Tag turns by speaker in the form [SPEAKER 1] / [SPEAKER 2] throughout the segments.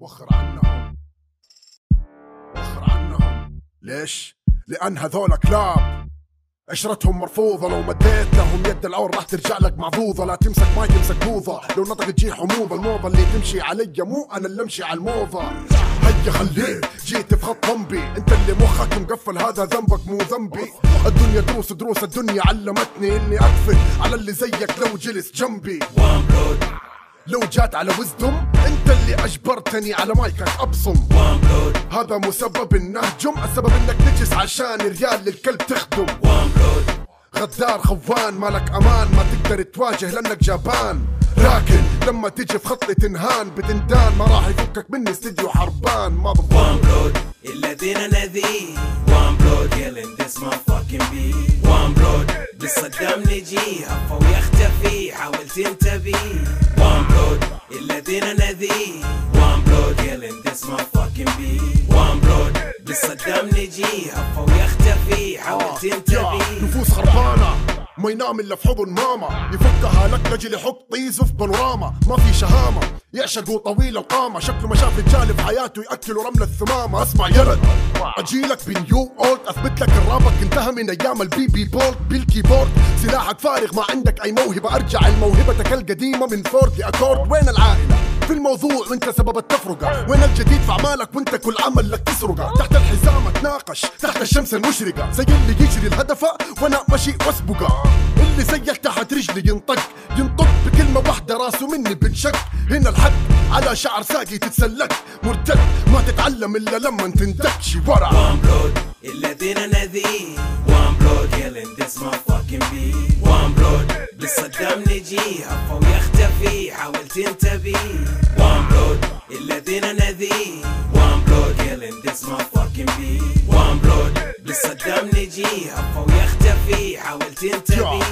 [SPEAKER 1] وخر عنهم. وخر عنهم. ليش؟ لأن هذول كلاب. عشرتهم مرفوضة. لو مديت لهم يد العور راح ترجع لك معضوضة لا تمسك ما تمسك بوظة لو نطق تجي حموضة. الموضة اللي تمشي علي مو أنا اللي أمشي على الموضة. هيا خليك جيت في خط ذنبي. أنت اللي مخك مقفل. هذا ذنبك مو ذنبي. الدنيا دروس دروس. الدنيا علمتني إني أقفل على اللي زيك لو جلس جنبي. لو جات على وزدم اللي أجبرتني على مايكك أبصم.
[SPEAKER 2] وان
[SPEAKER 1] هذا مسبب النهجم السبب إنك نجس عشان ريال للكلب تخدم.
[SPEAKER 2] وان
[SPEAKER 1] غدار خوان مالك أمان ما تقدر تواجه لأنك جبان. لكن لما تجي في خطي تنهان بتندان ما راح يفكك مني استديو حربان. ما
[SPEAKER 2] وان
[SPEAKER 1] بضل
[SPEAKER 2] بلود الذين نذير وان بلود killing this motherfucking beat وان بلود للصدام نجي هفا ويختفي حاول تنتبه. وان الذين نذير وان بلود killing this motherfucking beat وان بلود للصدام نجي هفا ويختفي حاول
[SPEAKER 1] يا
[SPEAKER 2] تنتبه
[SPEAKER 1] نفوس خربانة ما ينام الا في حضن ماما يفكها لك لاجل يحط طيزه في بانوراما ما في شهامة يعشقوا طويل القامة. شكله ما شاف رجال في حياته يأكلوا رمل الثمامة. اسمع يلد أجيلك ب new old أثبت لك الرابك انتهى من أيام ال BB Bold بال keyboard. سلاحك فارغ ما عندك أي موهبة. أرجع الموهبتك القديمة من فورد لاكورد وين العائلة؟ في الموضوع وانت سبب التفرقة. وين الجديد؟ في أعمالك وأنت كل عمل لك تسرقة. تحت الحزام تناقش تحت الشمس المشرقة. زي اللي يجري الهدفة وأنا ماشي وأسبقة. اللي زيك تحت رجلي ينطق ينطق بكلمة واحدة راسه مني بنشق هنا الحق على شعر ساقي تتسلك. مرتد ما تتعلم إلا لما تندك. شي ورا.
[SPEAKER 2] One Blood الذين One Blood killing this motherfucking beat One Blood للصدام نجي. هفا ويختفي حاول تنتبه One Blood الذين One Blood killing this motherfucking beat One Blood للصدام نجي هفا ويختفي حاول
[SPEAKER 1] يا
[SPEAKER 2] تنتبه
[SPEAKER 1] لذلك رابي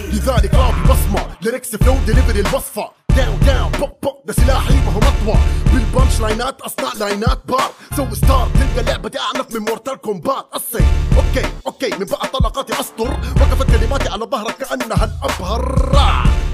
[SPEAKER 1] ليركس فلو ديليفري الوصفة. داون داون بوب بوب ده سلاحي ما هو مطوى بالبانش لاينات اصنع لاينات بار سوي ستار تلقى لعبتي اعنف من مورتال كومبات قصي أوكي أوكي من بقى طلقاتي أسطر. وقفت كلماتي على ظهرك كأنها الأبهر.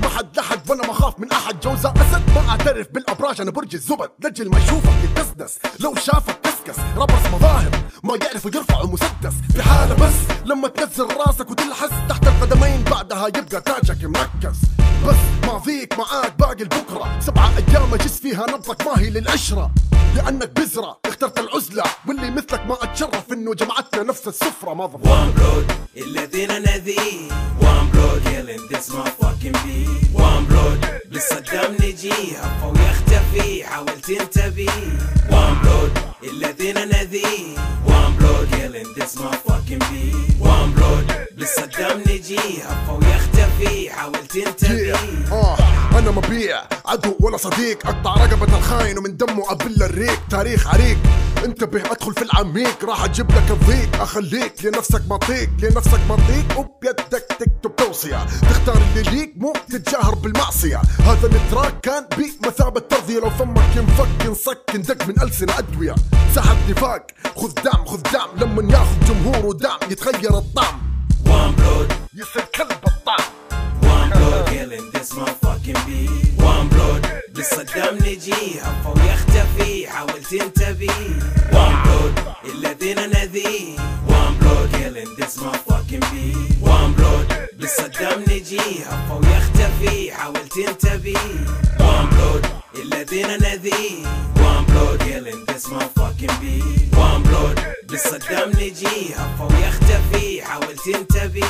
[SPEAKER 1] ما حد لحد وأنا ما خاف من أحد. جوزة أسد ما أعترف بالأبراج. أنا برج الزبد لجل ما يشوفك يتدسدس لو شافك كسكس رابرز مظاهر. ما يعرفوا يرفعوا مسدس في حالة بس. لما تنزل راسك وتلحس تحت القدمين بعدها يبقى تاجك مركز. بس ماضيك معاك باقي البكرة. سبعة أيام أجس فيها نبضك ما هي للعشرة. لأنك بذرة اخترت العزلة. واللي مثلك ما أتشرف إنه جمعتنا نفس السفرة. ما
[SPEAKER 2] One Blood الذين نذير One Blood killing this motherfucking beat One Blood للصدام نجي. هفا ويختفي حاول تنتبه. One Blood الذين نذير. One Blood killing this motherfucking beat. One Blood للصدام نجي. هفا ويختفي حاول تنتبه.
[SPEAKER 1] آه أنا مبيع عدو ولا صديق. أقطع رقبة الخاين ومن دمه أبل الريق. تاريخ عريق. انتبه أدخل في العميق. راح أجيب لك الضيق. أخليك لنفسك مطيق لنفسك مطيق وبيدك تكتب توصية تختار اللي ليك مو تتجاهر بالمعصية. هذا ال track كان بمثابة ترضية لو فمك ينفك ينصك يندق من ألسنة أدوية. ساحة نفاق خذ دعم خذ دعم. لما ياخذ جمهور ودعم يتغير الطعم.
[SPEAKER 2] One Blood
[SPEAKER 1] يصير كلب الطعم.
[SPEAKER 2] One Blood killing this motherfucking beat. One Blood للصدام نجي. هفا ويختفي حاول تنتبه. One Blood الذين نذير. One Blood killing this motherfucking beat. تنتبه وان بلود الذين نذير. وان بلود killing this motherfucking beat. وان بلود للصدام نجي. هفا ويختفي. حاول تنتبه.